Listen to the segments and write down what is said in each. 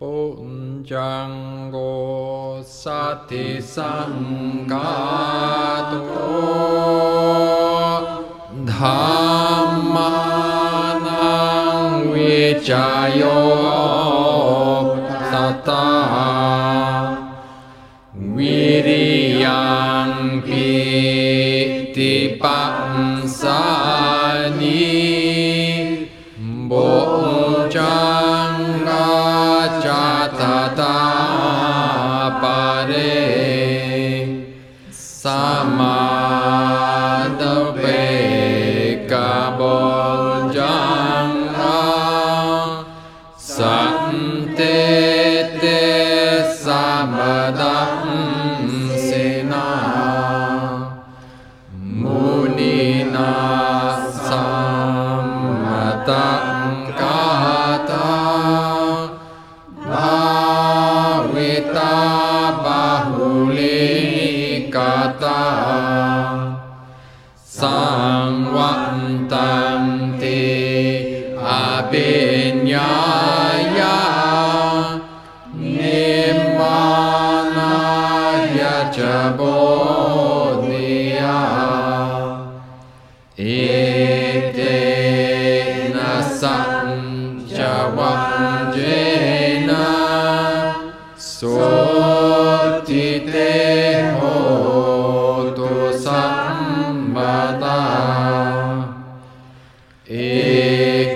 පුංචංගෝ සති සංගාතෝ ධම්මානං විචයෝ තතා විරියං පිතිපංසානි බෝ Hare เอเตนะสัญจวังเจนะโสติเตโหตุสัมมาตาเอ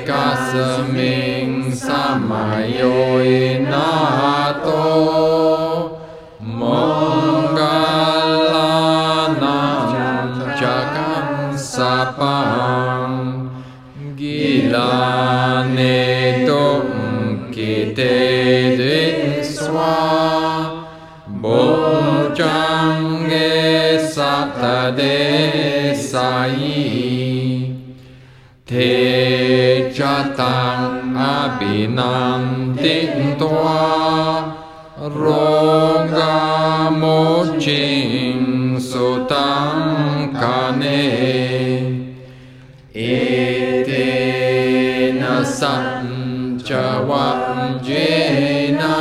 กัสมิงสมัยโยนาโต Anetum qui te dinsua Bojange sata desai Te jatam abinam dintua Roga mocin sutam kanei जेना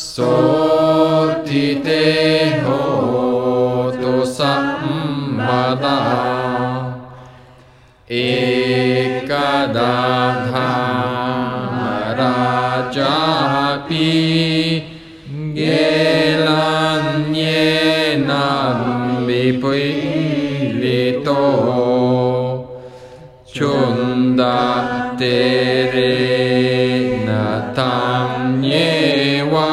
सोष्ठते हो तु सम्बदा एकदा राजाचापि ङेलान्येना विपु शुन्दते रेनतं येवा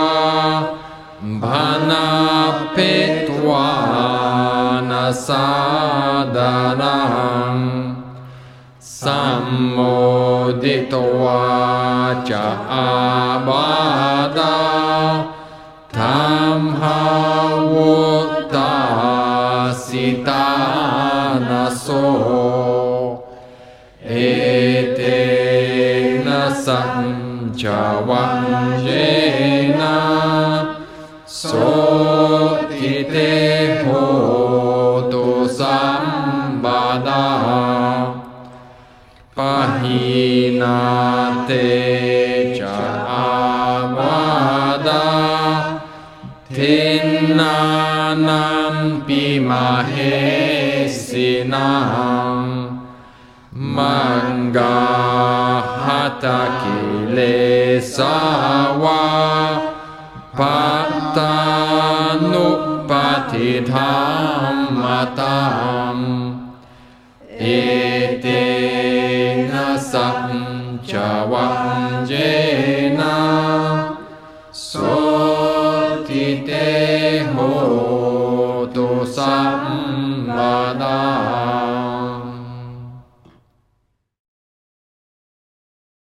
भनपित्वानसादरा समोदित्वा च आबादां होतासितानसो च वंशेन सोतिते होतु तो सम्बदः पहीनाते च आवदा धिन्नानं पिमहेसिनां मङ्गाहत किले สาวาปัตตานุปฏิธรรมตัมเอเตนะสัมจวังเจนะโสติเตโหตุสัมมาดา